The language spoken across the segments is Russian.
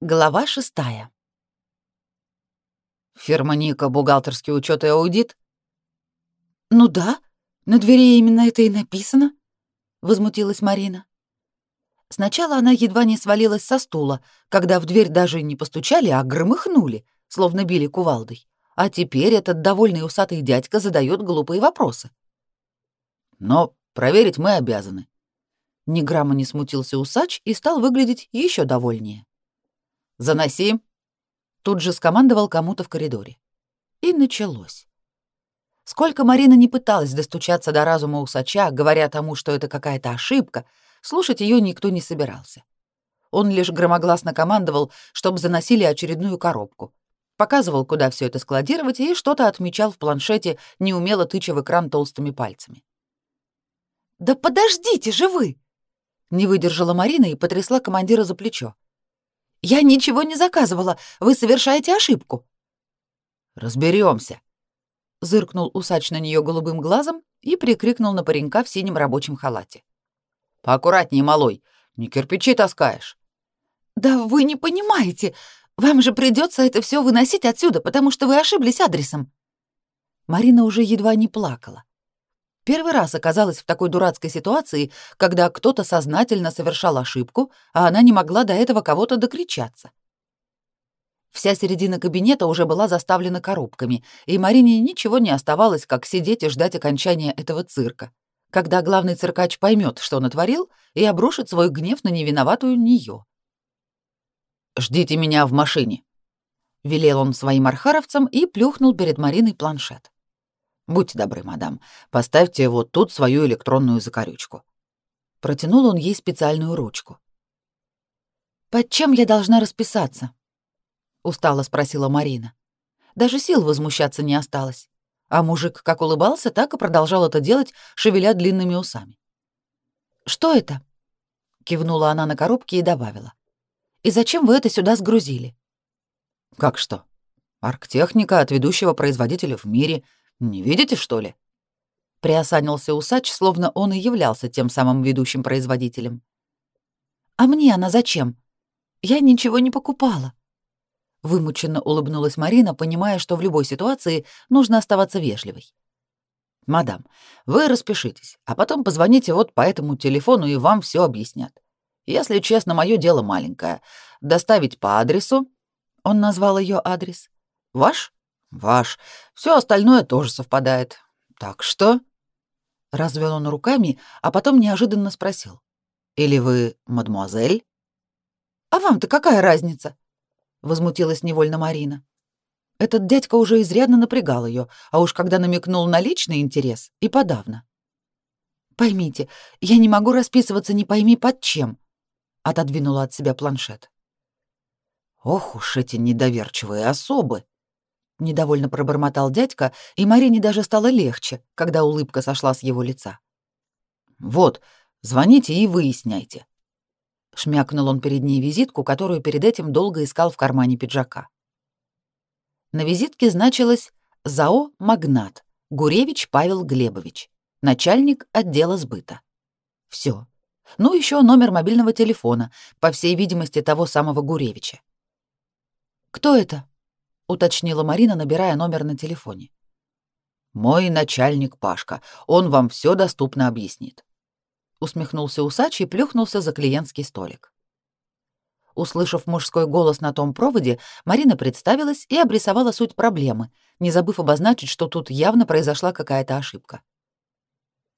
Глава шестая. Фирма Ника, бухгалтерский учет и аудит? Ну да, на двери именно это и написано, возмутилась Марина. Сначала она едва не свалилась со стула, когда в дверь даже не постучали, а громыхнули, словно били кувалдой. А теперь этот довольный усатый дядька задает глупые вопросы. Но проверить мы обязаны. Ни грамма не смутился усач и стал выглядеть еще довольнее. Заноси!» Тут же скомандовал кому-то в коридоре. И началось. Сколько Марина не пыталась достучаться до разума усача, говоря тому, что это какая-то ошибка, слушать ее никто не собирался. Он лишь громогласно командовал, чтобы заносили очередную коробку. Показывал, куда все это складировать, и что-то отмечал в планшете, неумело тыча в экран толстыми пальцами. «Да подождите же вы!» Не выдержала Марина и потрясла командира за плечо. Я ничего не заказывала. Вы совершаете ошибку. Разберемся. Зыркнул усач на нее голубым глазом и прикрикнул на паренька в синем рабочем халате. Поаккуратнее, малой, не кирпичи таскаешь. Да вы не понимаете. Вам же придется это все выносить отсюда, потому что вы ошиблись адресом. Марина уже едва не плакала. Первый раз оказалась в такой дурацкой ситуации, когда кто-то сознательно совершал ошибку, а она не могла до этого кого-то докричаться. Вся середина кабинета уже была заставлена коробками, и Марине ничего не оставалось, как сидеть и ждать окончания этого цирка, когда главный циркач поймет, что натворил, и обрушит свой гнев на невиноватую нее. «Ждите меня в машине», — велел он своим архаровцам и плюхнул перед Мариной планшет. Будьте добры, мадам, поставьте вот тут свою электронную закорючку. Протянул он ей специальную ручку. Под чем я должна расписаться? устало спросила Марина. Даже сил возмущаться не осталось. А мужик как улыбался, так и продолжал это делать, шевеля длинными усами. Что это? кивнула она на коробке и добавила. И зачем вы это сюда сгрузили? Как что? Арктехника от ведущего производителя в мире — не видите, что ли? Приосанился усач, словно он и являлся тем самым ведущим производителем. А мне она зачем? Я ничего не покупала. Вымученно улыбнулась Марина, понимая, что в любой ситуации нужно оставаться вежливой. «Мадам, вы распишитесь, а потом позвоните вот по этому телефону, и вам все объяснят. Если честно, мое дело маленькое. Доставить по адресу...» Он назвал ее адрес. «Ваш? Ваш. Все остальное тоже совпадает. Так что? Развел он руками, а потом неожиданно спросил. Или вы мадмуазель? А вам-то какая разница? Возмутилась невольно Марина. Этот дядька уже изрядно напрягал ее, а уж когда намекнул на личный интерес, и подавно. Поймите, я не могу расписываться не пойми под чем, отодвинула от себя планшет. Ох уж эти недоверчивые особы, недовольно пробормотал дядька, и Марине даже стало легче, когда улыбка сошла с его лица. Вот, звоните и выясняйте. Шмякнул он перед ней визитку, которую перед этим долго искал в кармане пиджака. На визитке значилось ЗАО «Магнат», Гуревич Павел Глебович, начальник отдела сбыта. Все. Ну, еще номер мобильного телефона, по всей видимости, того самого Гуревича. «Кто это?» Уточнила Марина, набирая номер на телефоне. Мой начальник Пашка, он вам все доступно объяснит. Усмехнулся усач и плюхнулся за клиентский столик. Услышав мужской голос на том проводе, Марина представилась и обрисовала суть проблемы, не забыв обозначить, что тут явно произошла какая-то ошибка.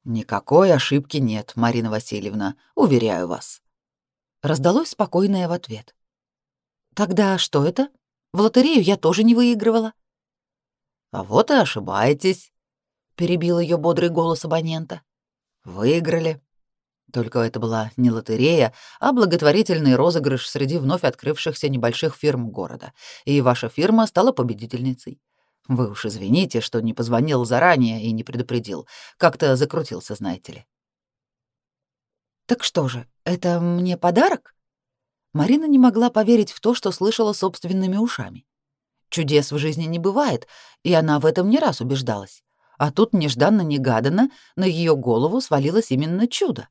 Никакой ошибки нет, Марина Васильевна, уверяю вас. Раздалось спокойное в ответ. Тогда что это? В лотерею я тоже не выигрывала. А вот и ошибаетесь, перебил ее бодрый голос абонента. Выиграли. Только это была не лотерея, а благотворительный розыгрыш среди вновь открывшихся небольших фирм города, и ваша фирма стала победительницей. Вы уж извините, что не позвонил заранее и не предупредил. Как-то закрутился, знаете ли. Так что же, это мне подарок? Марина не могла поверить в то, что слышала собственными ушами. Чудес в жизни не бывает, и она в этом не раз убеждалась. А тут нежданно-негаданно на ее голову свалилось именно чудо.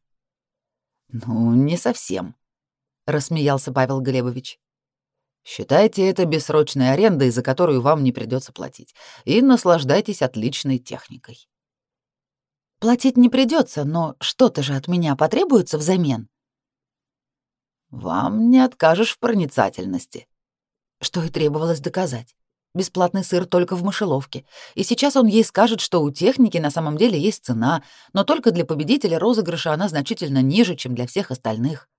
«Ну, не совсем», — рассмеялся Павел Глебович. Считайте это бессрочной арендой, за которую вам не придется платить, и наслаждайтесь отличной техникой. Платить не придется, но что-то же от меня потребуется взамен. Вам не откажешь в проницательности. Что и требовалось доказать. Бесплатный сыр только в мышеловке. И сейчас он ей скажет, что у техники на самом деле есть цена, но только для победителя розыгрыша она значительно ниже, чем для всех остальных.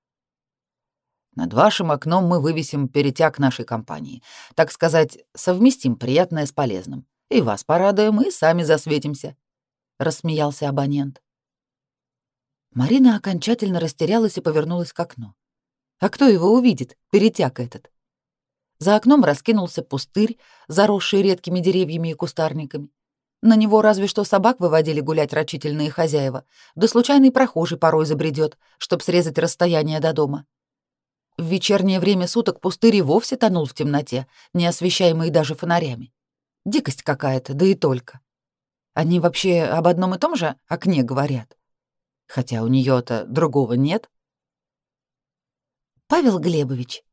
Над вашим окном мы вывесим перетяг нашей компании. Так сказать, совместим приятное с полезным. И вас порадуем, и сами засветимся», — рассмеялся абонент. Марина окончательно растерялась и повернулась к окну. А кто его увидит, перетяг этот? За окном раскинулся пустырь, заросший редкими деревьями и кустарниками. На него разве что собак выводили гулять рачительные хозяева, да случайный прохожий порой забредет, чтоб срезать расстояние до дома. В вечернее время суток пустырь и вовсе тонул в темноте, не освещаемый даже фонарями. Дикость какая-то, да и только. Они вообще об одном и том же окне говорят. Хотя у нее то другого нет. «Павел Глебович»,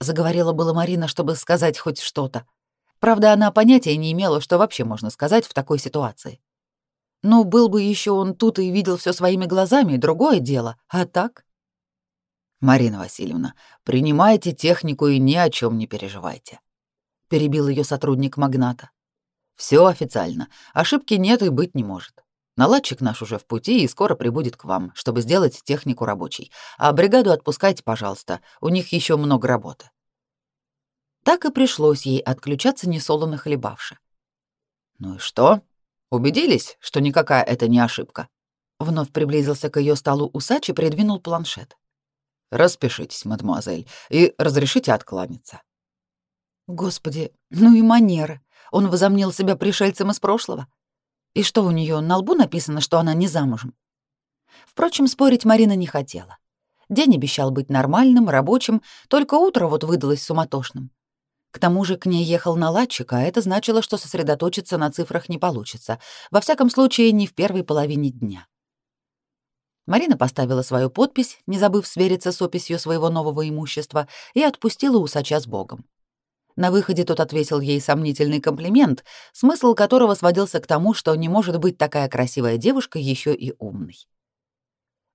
Заговорила была Марина, чтобы сказать хоть что-то. Правда, она понятия не имела, что вообще можно сказать в такой ситуации. Ну, был бы еще он тут и видел все своими глазами, другое дело. А так? Марина Васильевна, принимайте технику и ни о чем не переживайте. Перебил ее сотрудник магната. Все официально. Ошибки нет и быть не может. Наладчик наш уже в пути и скоро прибудет к вам, чтобы сделать технику рабочей. А бригаду отпускайте, пожалуйста, у них еще много работы. Так и пришлось ей отключаться несолоно хлебавши. Ну и что? Убедились, что никакая это не ошибка? Вновь приблизился к ее столу усач и придвинул планшет. Распишитесь, мадемуазель, и разрешите откланяться. Господи, ну и манеры. Он возомнил себя пришельцем из прошлого. И что у нее на лбу написано, что она не замужем? Впрочем, спорить Марина не хотела. День обещал быть нормальным, рабочим, только утро вот выдалось суматошным. К тому же к ней ехал наладчик, а это значило, что сосредоточиться на цифрах не получится, во всяком случае, не в первой половине дня. Марина поставила свою подпись, не забыв свериться с описью своего нового имущества, и отпустила усача с Богом. На выходе тот ответил ей сомнительный комплимент, смысл которого сводился к тому, что не может быть такая красивая девушка еще и умной.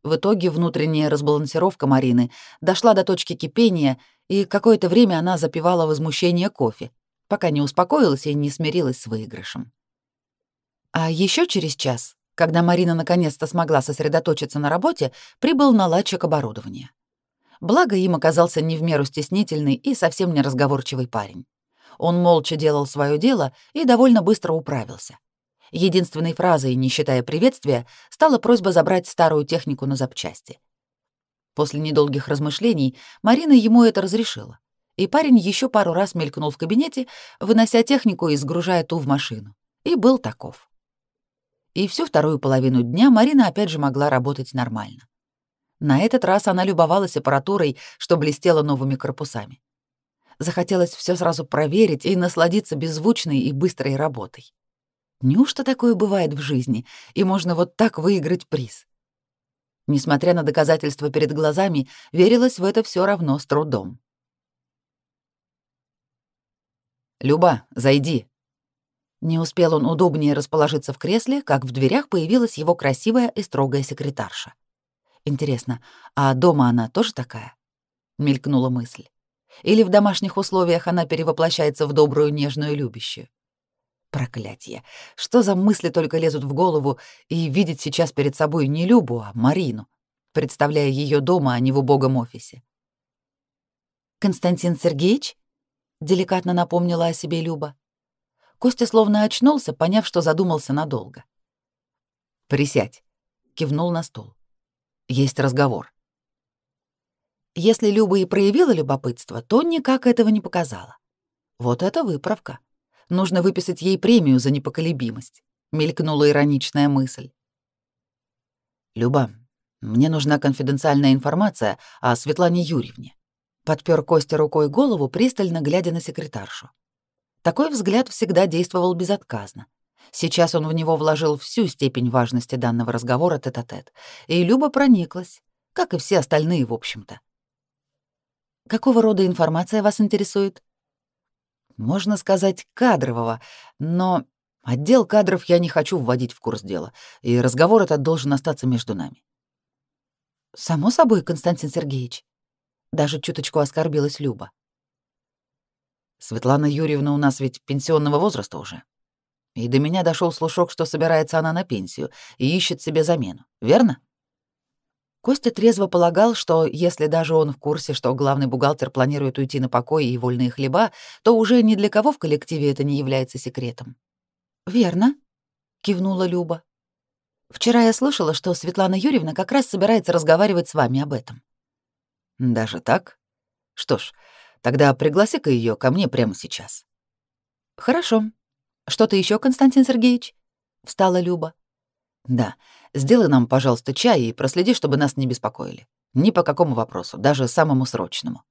В итоге внутренняя разбалансировка Марины дошла до точки кипения, и какое-то время она запивала возмущение кофе, пока не успокоилась и не смирилась с выигрышем. А еще через час, когда Марина наконец-то смогла сосредоточиться на работе, прибыл наладчик оборудования. Благо им оказался не в меру стеснительный и совсем не разговорчивый парень. Он молча делал свое дело и довольно быстро управился. Единственной фразой, не считая приветствия, стала просьба забрать старую технику на запчасти. После недолгих размышлений Марина ему это разрешила, и парень еще пару раз мелькнул в кабинете, вынося технику и сгружая ту в машину. И был таков. И всю вторую половину дня Марина опять же могла работать нормально. На этот раз она любовалась аппаратурой, что блестела новыми корпусами. Захотелось все сразу проверить и насладиться беззвучной и быстрой работой. Неужто такое бывает в жизни, и можно вот так выиграть приз? Несмотря на доказательства перед глазами, верилось в это все равно с трудом. «Люба, зайди». Не успел он удобнее расположиться в кресле, как в дверях появилась его красивая и строгая секретарша. Интересно, а дома она тоже такая? Мелькнула мысль. Или в домашних условиях она перевоплощается в добрую, нежную, любящую? Проклятье. Что за мысли только лезут в голову и видеть сейчас перед собой не Любу, а Марину, представляя ее дома, а не в убогом офисе. «Константин Сергеевич?» — деликатно напомнила о себе Люба. Костя словно очнулся, поняв, что задумался надолго. «Присядь», — кивнул на стол. Есть разговор. Если Люба и проявила любопытство, то никак этого не показала. Вот это выправка. Нужно выписать ей премию за непоколебимость, мелькнула ироничная мысль. Люба, мне нужна конфиденциальная информация о Светлане Юрьевне. Подпер Костя рукой голову, пристально глядя на секретаршу. Такой взгляд всегда действовал безотказно. Сейчас он в него вложил всю степень важности данного разговора тет-а-тет, -тет, и Люба прониклась, как и все остальные, в общем-то. Какого рода информация вас интересует? Можно сказать, кадрового, но отдел кадров я не хочу вводить в курс дела, и разговор этот должен остаться между нами. Само собой, Константин Сергеевич. Даже чуточку оскорбилась Люба. Светлана Юрьевна у нас ведь пенсионного возраста уже. И до меня дошел слушок, что собирается она на пенсию и ищет себе замену, верно? Костя трезво полагал, что если даже он в курсе, что главный бухгалтер планирует уйти на покой и вольные хлеба, то уже ни для кого в коллективе это не является секретом. «Верно», — кивнула Люба. «Вчера я слышала, что Светлана Юрьевна как раз собирается разговаривать с вами об этом». «Даже так? Что ж, тогда пригласи-ка ее ко мне прямо сейчас». «Хорошо. Что-то еще, Константин Сергеевич?» — встала Люба. «Да, сделай нам, пожалуйста, чай и проследи, чтобы нас не беспокоили. Ни по какому вопросу, даже самому срочному».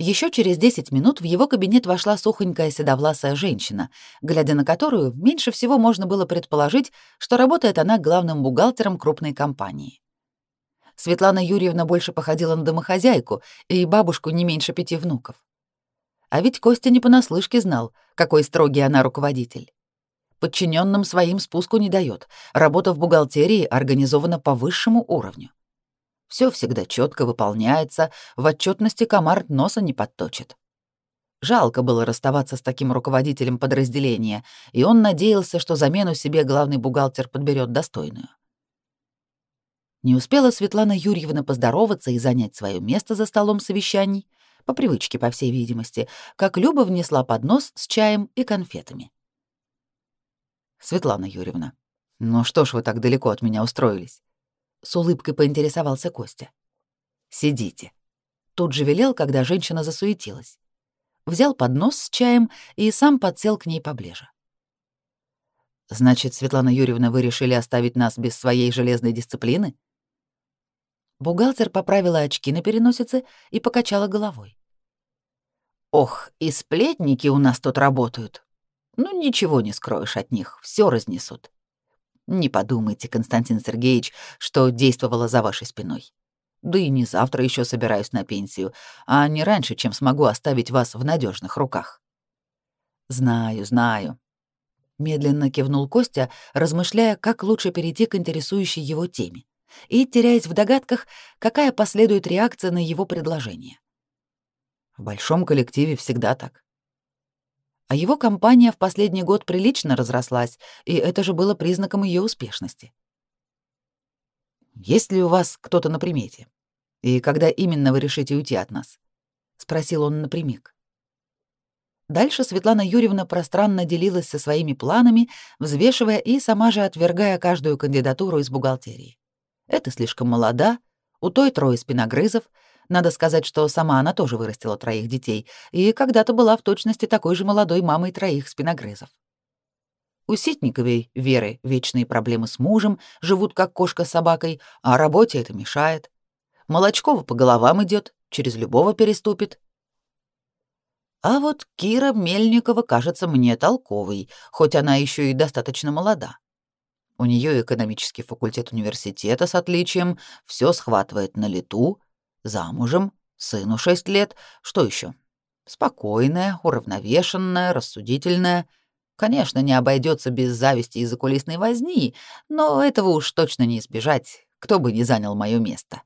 Еще через 10 минут в его кабинет вошла сухонькая седовласая женщина, глядя на которую меньше всего можно было предположить, что работает она главным бухгалтером крупной компании. Светлана Юрьевна больше походила на домохозяйку и бабушку не меньше пяти внуков. А ведь Костя не понаслышке знал, какой строгий она руководитель. Подчиненным своим спуску не дает. Работа в бухгалтерии организована по высшему уровню. Все всегда четко выполняется, в отчетности комар носа не подточит. Жалко было расставаться с таким руководителем подразделения, и он надеялся, что замену себе главный бухгалтер подберет достойную. Не успела Светлана Юрьевна поздороваться и занять свое место за столом совещаний, по привычке, по всей видимости, как Люба внесла поднос с чаем и конфетами. «Светлана Юрьевна, ну что ж вы так далеко от меня устроились?» С улыбкой поинтересовался Костя. «Сидите». Тут же велел, когда женщина засуетилась. Взял поднос с чаем и сам подсел к ней поближе. «Значит, Светлана Юрьевна, вы решили оставить нас без своей железной дисциплины?» Бухгалтер поправила очки на переносице и покачала головой. «Ох, и сплетники у нас тут работают. Ну, ничего не скроешь от них, все разнесут. Не подумайте, Константин Сергеевич, что действовала за вашей спиной. Да и не завтра еще собираюсь на пенсию, а не раньше, чем смогу оставить вас в надежных руках. Знаю, знаю. Медленно кивнул Костя, размышляя, как лучше перейти к интересующей его теме, и теряясь в догадках, какая последует реакция на его предложение. В большом коллективе всегда так. А его компания в последний год прилично разрослась, и это же было признаком ее успешности. «Есть ли у вас кто-то на примете? И когда именно вы решите уйти от нас?» — спросил он напрямик. Дальше Светлана Юрьевна пространно делилась со своими планами, взвешивая и сама же отвергая каждую кандидатуру из бухгалтерии. Это слишком молода, у той трое спиногрызов, надо сказать, что сама она тоже вырастила троих детей и когда-то была в точности такой же молодой мамой троих спиногрызов. У Ситниковой Веры вечные проблемы с мужем, живут как кошка с собакой, а работе это мешает. Молочкова по головам идет, через любого переступит. А вот Кира Мельникова кажется мне толковой, хоть она еще и достаточно молода. У нее экономический факультет университета с отличием, все схватывает на лету, Замужем, сыну шесть лет. Что еще? Спокойная, уравновешенная, рассудительная. Конечно, не обойдется без зависти и закулисной возни, но этого уж точно не избежать, кто бы ни занял мое место.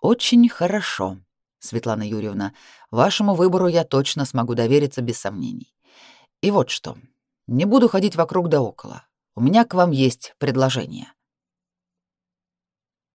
Очень хорошо, Светлана Юрьевна. Вашему выбору я точно смогу довериться без сомнений. И вот что. Не буду ходить вокруг да около. У меня к вам есть предложение.